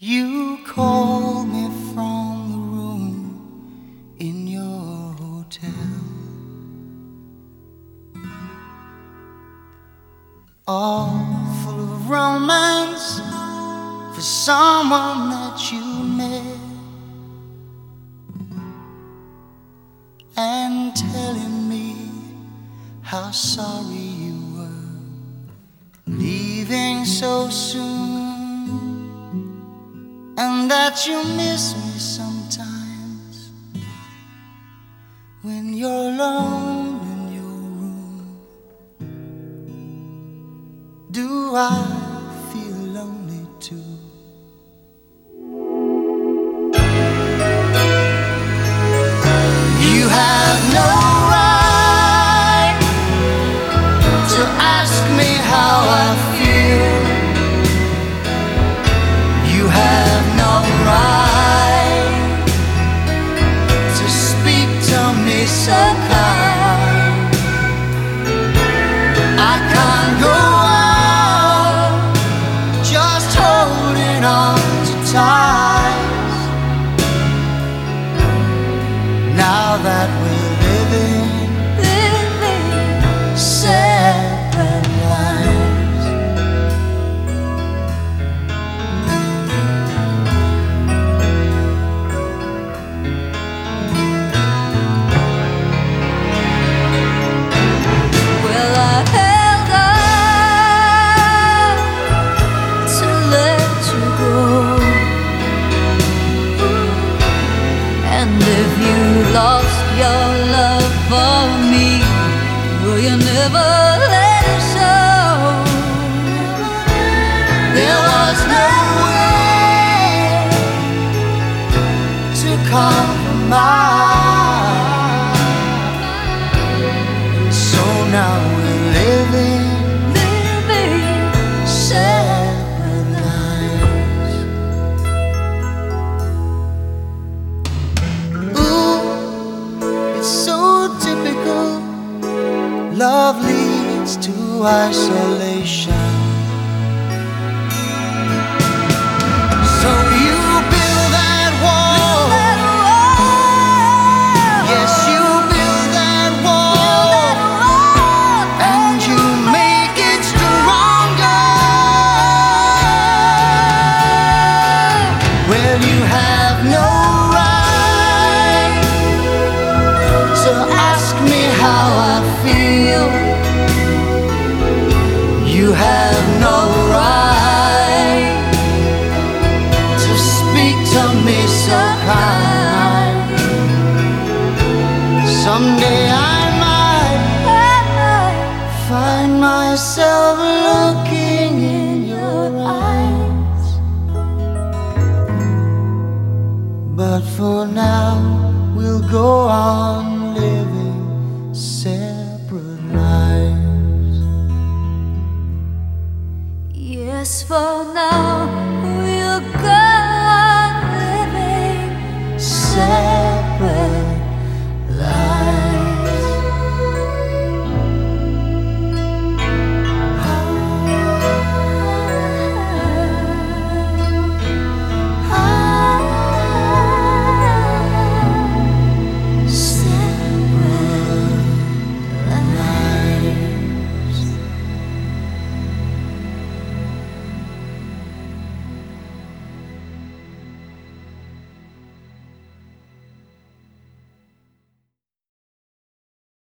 You call me from the room in your hotel. All full of romance for someone that you met. And telling me how sorry you were leaving so soon and that you miss me sometimes when you're alone in your room. Do I feel lonely too? And if you lost your love for me, will you never let it show? There was no way to compromise. Isolation. Have no right to speak to me so kind. Someday I might find myself looking in your eyes. But for now, we'll go on